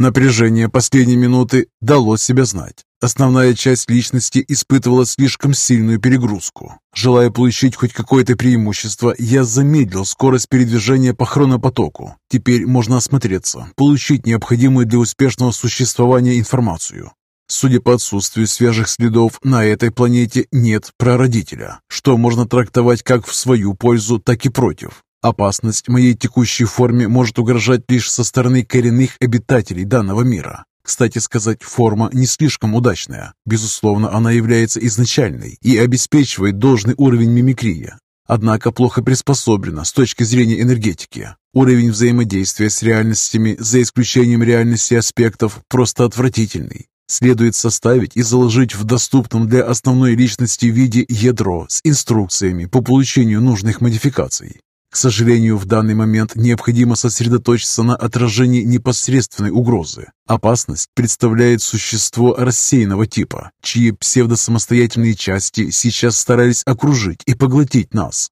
Напряжение последней минуты дало себя знать. Основная часть личности испытывала слишком сильную перегрузку. Желая получить хоть какое-то преимущество, я замедлил скорость передвижения по хронопотоку. Теперь можно осмотреться, получить необходимую для успешного существования информацию. Судя по отсутствию свежих следов, на этой планете нет прародителя, что можно трактовать как в свою пользу, так и против. Опасность моей текущей форме может угрожать лишь со стороны коренных обитателей данного мира. Кстати сказать, форма не слишком удачная. Безусловно, она является изначальной и обеспечивает должный уровень мимикрии. Однако плохо приспособлена с точки зрения энергетики. Уровень взаимодействия с реальностями, за исключением реальности аспектов, просто отвратительный. Следует составить и заложить в доступном для основной личности виде ядро с инструкциями по получению нужных модификаций. К сожалению, в данный момент необходимо сосредоточиться на отражении непосредственной угрозы. Опасность представляет существо рассеянного типа, чьи псевдосамостоятельные части сейчас старались окружить и поглотить нас.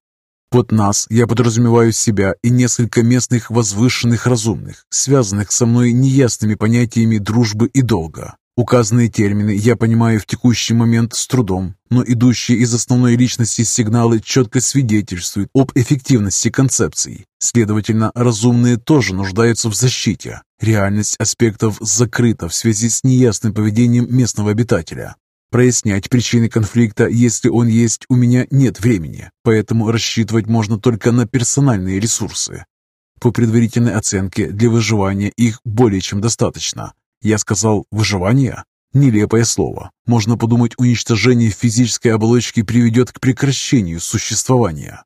Под нас я подразумеваю себя и несколько местных возвышенных разумных, связанных со мной неясными понятиями дружбы и долга. Указанные термины я понимаю в текущий момент с трудом, но идущие из основной личности сигналы четко свидетельствуют об эффективности концепций. Следовательно, разумные тоже нуждаются в защите. Реальность аспектов закрыта в связи с неясным поведением местного обитателя. Прояснять причины конфликта, если он есть, у меня нет времени, поэтому рассчитывать можно только на персональные ресурсы. По предварительной оценке, для выживания их более чем достаточно. Я сказал «выживание»? Нелепое слово. Можно подумать, уничтожение физической оболочки приведет к прекращению существования.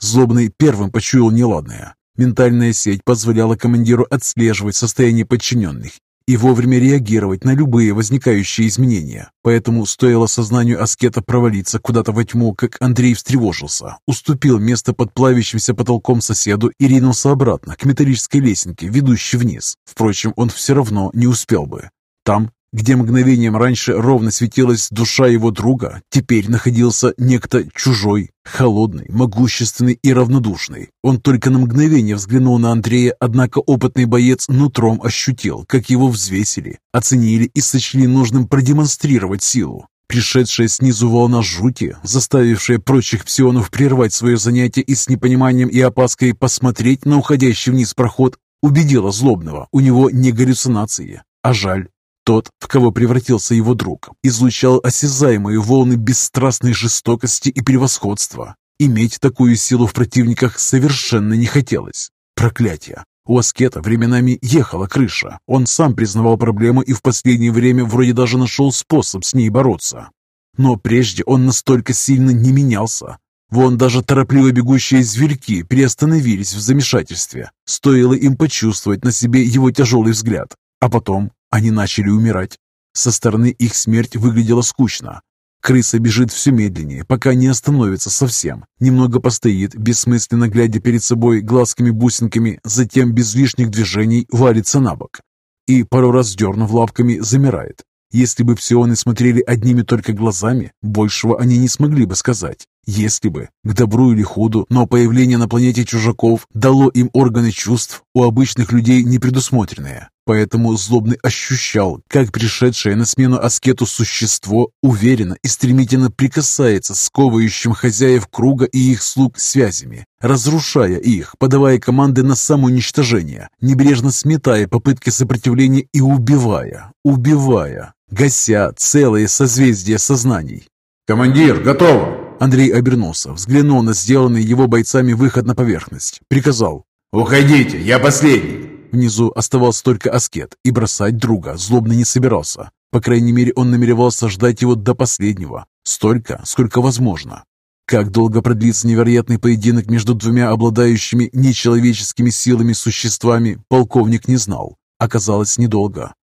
Злобный первым почуял неладное. Ментальная сеть позволяла командиру отслеживать состояние подчиненных и вовремя реагировать на любые возникающие изменения. Поэтому стоило сознанию аскета провалиться куда-то во тьму, как Андрей встревожился, уступил место под плавящимся потолком соседу и ринулся обратно к металлической лесенке, ведущей вниз. Впрочем, он все равно не успел бы. Там, где мгновением раньше ровно светилась душа его друга, теперь находился некто чужой, холодный, могущественный и равнодушный. Он только на мгновение взглянул на Андрея, однако опытный боец нутром ощутил, как его взвесили, оценили и сочли нужным продемонстрировать силу. Пришедшая снизу волна жути, заставившая прочих псионов прервать свое занятие и с непониманием и опаской посмотреть на уходящий вниз проход, убедила злобного, у него не галлюцинации, а жаль. Тот, в кого превратился его друг, излучал осязаемые волны бесстрастной жестокости и превосходства. Иметь такую силу в противниках совершенно не хотелось. Проклятие! У Аскета временами ехала крыша. Он сам признавал проблему и в последнее время вроде даже нашел способ с ней бороться. Но прежде он настолько сильно не менялся. Вон даже торопливо бегущие зверьки приостановились в замешательстве. Стоило им почувствовать на себе его тяжелый взгляд. А потом они начали умирать. Со стороны их смерть выглядела скучно. Крыса бежит все медленнее, пока не остановится совсем. Немного постоит, бессмысленно глядя перед собой глазками-бусинками, затем без лишних движений валится на бок. И пару раз дернув лапками, замирает. Если бы псионы смотрели одними только глазами, большего они не смогли бы сказать. Если бы, к добру или худу, но появление на планете чужаков дало им органы чувств, у обычных людей не предусмотренные. Поэтому Злобный ощущал, как пришедшее на смену аскету существо уверенно и стремительно прикасается сковывающим хозяев круга и их слуг связями, разрушая их, подавая команды на самоуничтожение, небрежно сметая попытки сопротивления и убивая, убивая, гася целые созвездия сознаний. «Командир, готово!» Андрей обернулся, взглянул на сделанный его бойцами выход на поверхность, приказал. «Уходите, я последний!» Внизу оставался только аскет, и бросать друга злобно не собирался. По крайней мере, он намеревался ждать его до последнего. Столько, сколько возможно. Как долго продлится невероятный поединок между двумя обладающими нечеловеческими силами существами, полковник не знал. Оказалось, недолго.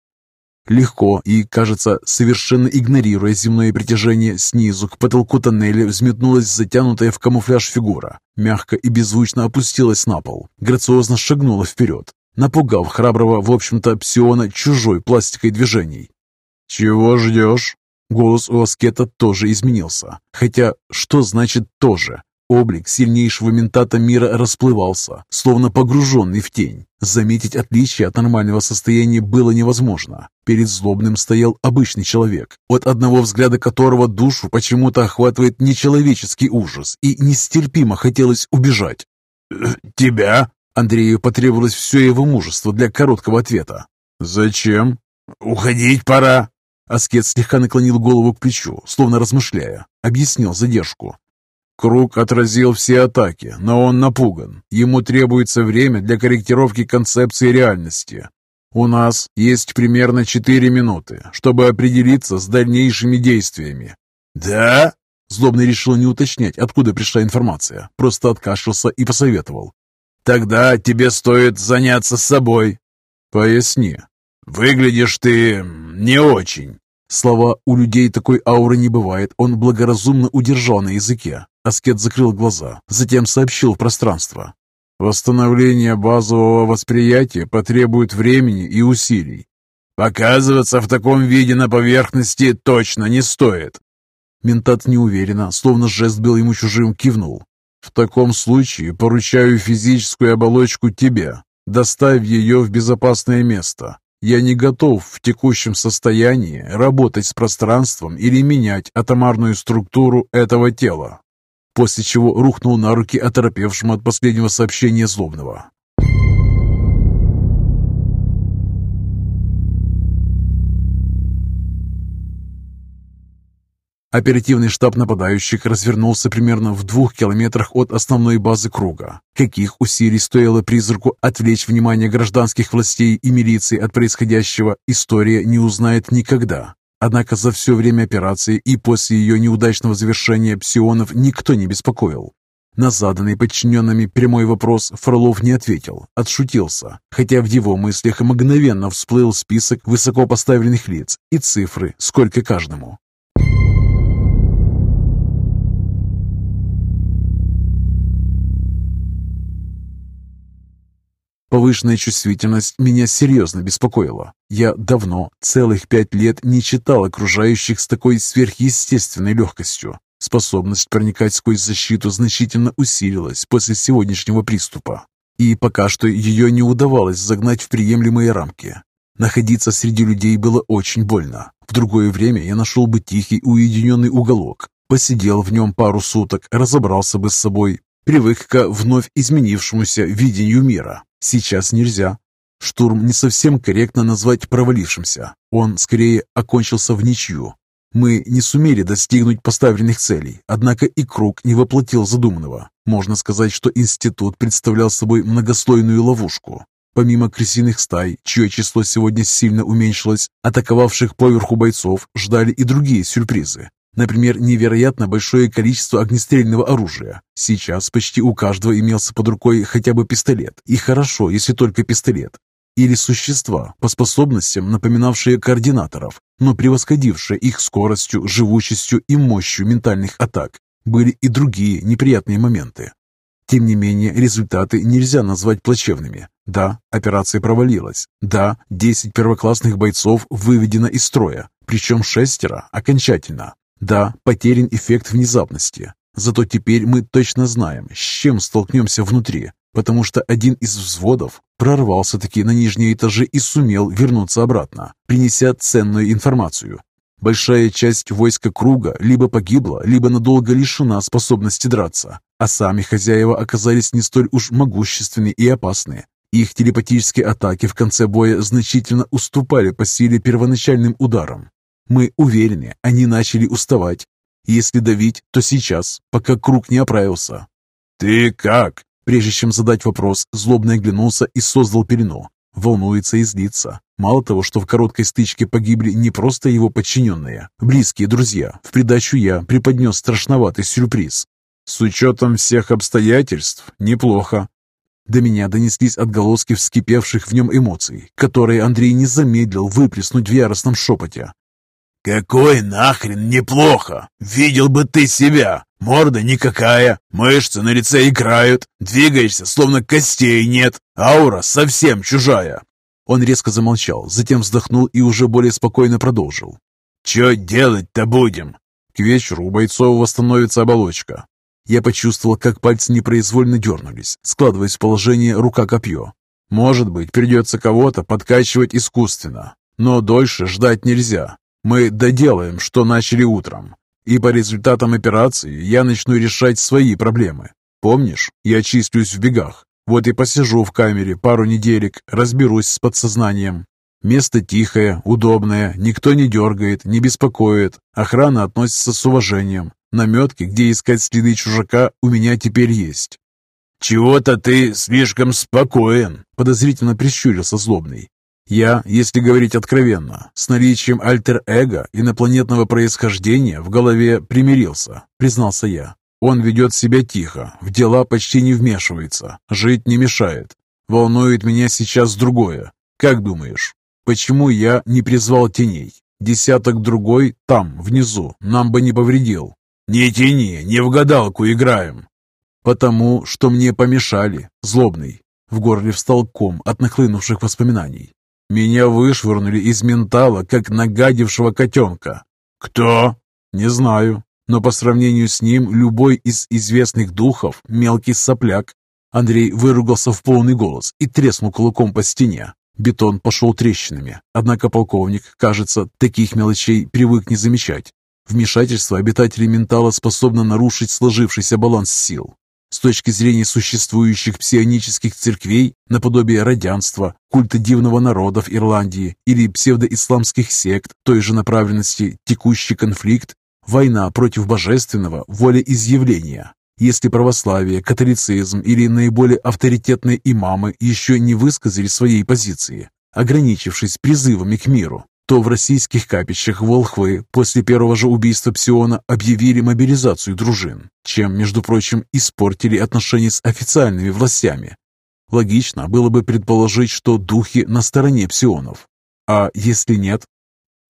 Легко и, кажется, совершенно игнорируя земное притяжение, снизу к потолку тоннеля взметнулась затянутая в камуфляж фигура. Мягко и беззвучно опустилась на пол. Грациозно шагнула вперед напугав храброго, в общем-то, псиона чужой пластикой движений. «Чего ждешь?» Голос у Аскета тоже изменился. Хотя, что значит «тоже»? Облик сильнейшего ментата мира расплывался, словно погруженный в тень. Заметить отличие от нормального состояния было невозможно. Перед злобным стоял обычный человек, от одного взгляда которого душу почему-то охватывает нечеловеческий ужас, и нестерпимо хотелось убежать. «Э, «Тебя?» Андрею потребовалось все его мужество для короткого ответа. «Зачем?» «Уходить пора!» Аскет слегка наклонил голову к плечу, словно размышляя. Объяснил задержку. Круг отразил все атаки, но он напуган. Ему требуется время для корректировки концепции реальности. У нас есть примерно 4 минуты, чтобы определиться с дальнейшими действиями. «Да?» Злобный решил не уточнять, откуда пришла информация, просто откашлялся и посоветовал. «Тогда тебе стоит заняться собой». «Поясни». «Выглядишь ты не очень». Слова «у людей такой ауры не бывает» он благоразумно удержал на языке. Аскет закрыл глаза, затем сообщил в пространство. «Восстановление базового восприятия потребует времени и усилий. Показываться в таком виде на поверхности точно не стоит». Ментат неуверенно, словно жест был ему чужим, кивнул. «В таком случае поручаю физическую оболочку тебе. Доставь ее в безопасное место. Я не готов в текущем состоянии работать с пространством или менять атомарную структуру этого тела. После чего рухнул на руки оторопевшему от последнего сообщения злобного. Оперативный штаб нападающих развернулся примерно в двух километрах от основной базы круга. Каких усилий стоило призраку отвлечь внимание гражданских властей и милиции от происходящего, история не узнает никогда. Однако за все время операции и после ее неудачного завершения псионов никто не беспокоил. На заданный подчиненными прямой вопрос Фролов не ответил, отшутился, хотя в его мыслях мгновенно всплыл список высокопоставленных лиц и цифры, сколько каждому. Повышенная чувствительность меня серьезно беспокоила. Я давно, целых пять лет, не читал окружающих с такой сверхъестественной легкостью. Способность проникать сквозь защиту значительно усилилась после сегодняшнего приступа. И пока что ее не удавалось загнать в приемлемые рамки. Находиться среди людей было очень больно. В другое время я нашел бы тихий, уединенный уголок, посидел в нем пару суток, разобрался бы с собой, привык к вновь изменившемуся видению мира. Сейчас нельзя. Штурм не совсем корректно назвать провалившимся. Он скорее окончился в ничью. Мы не сумели достигнуть поставленных целей, однако и круг не воплотил задуманного. Можно сказать, что институт представлял собой многослойную ловушку. Помимо крысиных стай, чье число сегодня сильно уменьшилось, атаковавших поверху бойцов ждали и другие сюрпризы. Например, невероятно большое количество огнестрельного оружия. Сейчас почти у каждого имелся под рукой хотя бы пистолет. И хорошо, если только пистолет. Или существа, по способностям напоминавшие координаторов, но превосходившие их скоростью, живучестью и мощью ментальных атак. Были и другие неприятные моменты. Тем не менее, результаты нельзя назвать плачевными. Да, операция провалилась. Да, 10 первоклассных бойцов выведено из строя, причем шестеро окончательно. Да, потерян эффект внезапности. Зато теперь мы точно знаем, с чем столкнемся внутри, потому что один из взводов прорвался-таки на нижние этажи и сумел вернуться обратно, принеся ценную информацию. Большая часть войска круга либо погибла, либо надолго лишена способности драться, а сами хозяева оказались не столь уж могущественны и опасны. Их телепатические атаки в конце боя значительно уступали по силе первоначальным ударам, мы уверены, они начали уставать. Если давить, то сейчас, пока круг не оправился. «Ты как?» Прежде чем задать вопрос, злобно оглянулся и создал пелену. Волнуется и злится. Мало того, что в короткой стычке погибли не просто его подчиненные, близкие друзья, в придачу я преподнес страшноватый сюрприз. С учетом всех обстоятельств, неплохо. До меня донеслись отголоски вскипевших в нем эмоций, которые Андрей не замедлил выплеснуть в яростном шепоте. «Какой нахрен неплохо? Видел бы ты себя! Морда никакая, мышцы на лице играют, двигаешься, словно костей нет, аура совсем чужая!» Он резко замолчал, затем вздохнул и уже более спокойно продолжил. «Че делать-то будем?» К вечеру у бойцов восстановится оболочка. Я почувствовал, как пальцы непроизвольно дернулись, складываясь в положение рука-копье. Может быть, придется кого-то подкачивать искусственно, но дольше ждать нельзя. Мы доделаем, что начали утром. И по результатам операции я начну решать свои проблемы. Помнишь, я числюсь в бегах. Вот и посижу в камере пару неделек, разберусь с подсознанием. Место тихое, удобное, никто не дергает, не беспокоит. Охрана относится с уважением. Наметки, где искать следы чужака, у меня теперь есть. «Чего-то ты слишком спокоен», — подозрительно прищурился злобный. Я, если говорить откровенно, с наличием альтер-эго инопланетного происхождения в голове примирился, признался я. Он ведет себя тихо, в дела почти не вмешивается, жить не мешает. Волнует меня сейчас другое. Как думаешь, почему я не призвал теней? Десяток другой там, внизу, нам бы не повредил. Не тяни, не в гадалку играем. Потому что мне помешали, злобный. В горле встал ком от нахлынувших воспоминаний. Меня вышвырнули из ментала, как нагадившего котенка. Кто? Не знаю, но по сравнению с ним любой из известных духов – мелкий сопляк. Андрей выругался в полный голос и треснул кулаком по стене. Бетон пошел трещинами, однако полковник, кажется, таких мелочей привык не замечать. Вмешательство обитателей ментала способно нарушить сложившийся баланс сил. С точки зрения существующих псионических церквей, наподобие радянства, культа дивного народов Ирландии или псевдоисламских сект той же направленности, текущий конфликт – война против божественного волеизъявления. Если православие, католицизм или наиболее авторитетные имамы еще не высказали своей позиции, ограничившись призывами к миру, то в российских капищах Волхвы после первого же убийства Псиона объявили мобилизацию дружин, чем, между прочим, испортили отношения с официальными властями. Логично было бы предположить, что духи на стороне Псионов. А если нет?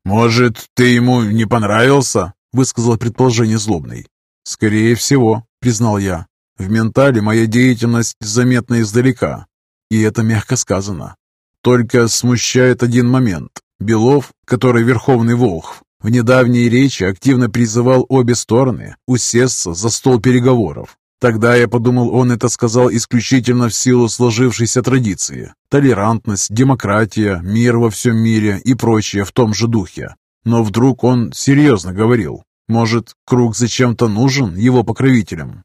«Может, ты ему не понравился?» – высказал предположение злобный. «Скорее всего», – признал я. «В ментале моя деятельность заметна издалека, и это мягко сказано. Только смущает один момент. Белов, который Верховный Волхв, в недавней речи активно призывал обе стороны усесться за стол переговоров. Тогда я подумал, он это сказал исключительно в силу сложившейся традиции. Толерантность, демократия, мир во всем мире и прочее в том же духе. Но вдруг он серьезно говорил. Может, круг зачем-то нужен его покровителям?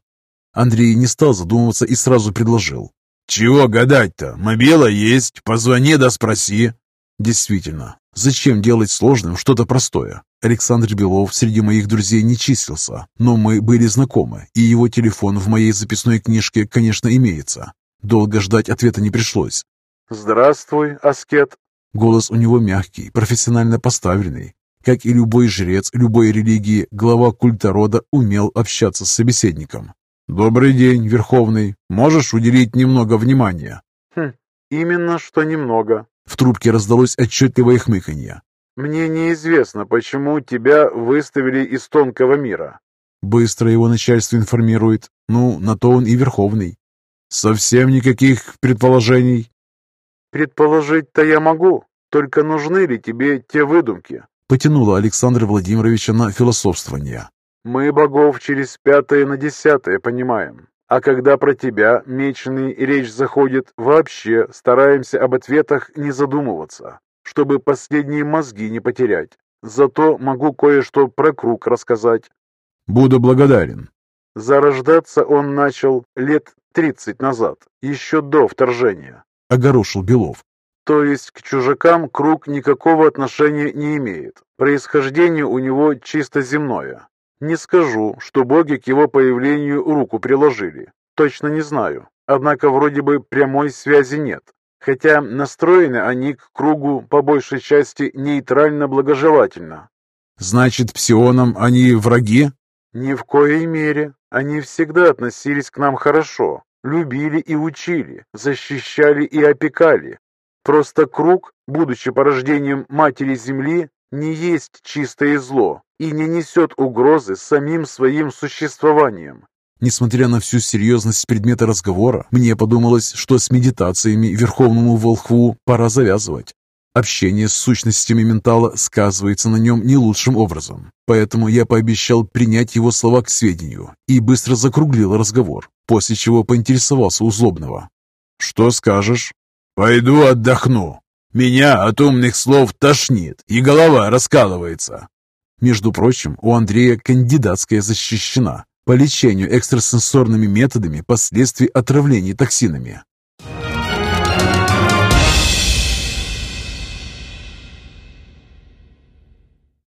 Андрей не стал задумываться и сразу предложил. «Чего гадать-то? Мобила есть, позвони да спроси». Действительно, Зачем делать сложным что-то простое? Александр Белов среди моих друзей не числился, но мы были знакомы, и его телефон в моей записной книжке, конечно, имеется. Долго ждать ответа не пришлось. «Здравствуй, аскет!» Голос у него мягкий, профессионально поставленный. Как и любой жрец любой религии, глава культа рода умел общаться с собеседником. «Добрый день, Верховный. Можешь уделить немного внимания?» «Хм, именно что немного. В трубке раздалось отчетливое хмыканье. «Мне неизвестно, почему тебя выставили из тонкого мира». Быстро его начальство информирует. Ну, на то он и верховный. Совсем никаких предположений? Предположить-то я могу. Только нужны ли тебе те выдумки? Потянула Александра Владимировича на философствование. Мы богов через пятое на десятое понимаем. А когда про тебя, меченый, речь заходит, вообще стараемся об ответах не задумываться, чтобы последние мозги не потерять. Зато могу кое-что про круг рассказать. Буду благодарен. Зарождаться он начал лет тридцать назад, еще до вторжения. Огорошил Белов. То есть к чужакам круг никакого отношения не имеет. Происхождение у него чисто земное. Не скажу, что боги к его появлению руку приложили. Точно не знаю. Однако вроде бы прямой связи нет. Хотя настроены они к кругу по большей части нейтрально-благожелательно. Значит, псионам они враги? Ни в коей мере. Они всегда относились к нам хорошо. Любили и учили, защищали и опекали. Просто круг, будучи порождением Матери Земли, не есть чистое зло и не несет угрозы самим своим существованием. Несмотря на всю серьезность предмета разговора, мне подумалось, что с медитациями Верховному Волхву пора завязывать. Общение с сущностями ментала сказывается на нем не лучшим образом, поэтому я пообещал принять его слова к сведению и быстро закруглил разговор, после чего поинтересовался у Злобного. «Что скажешь?» «Пойду отдохну. Меня от умных слов тошнит, и голова раскалывается». Между прочим, у Андрея кандидатская защищена по лечению экстрасенсорными методами последствий отравлений токсинами.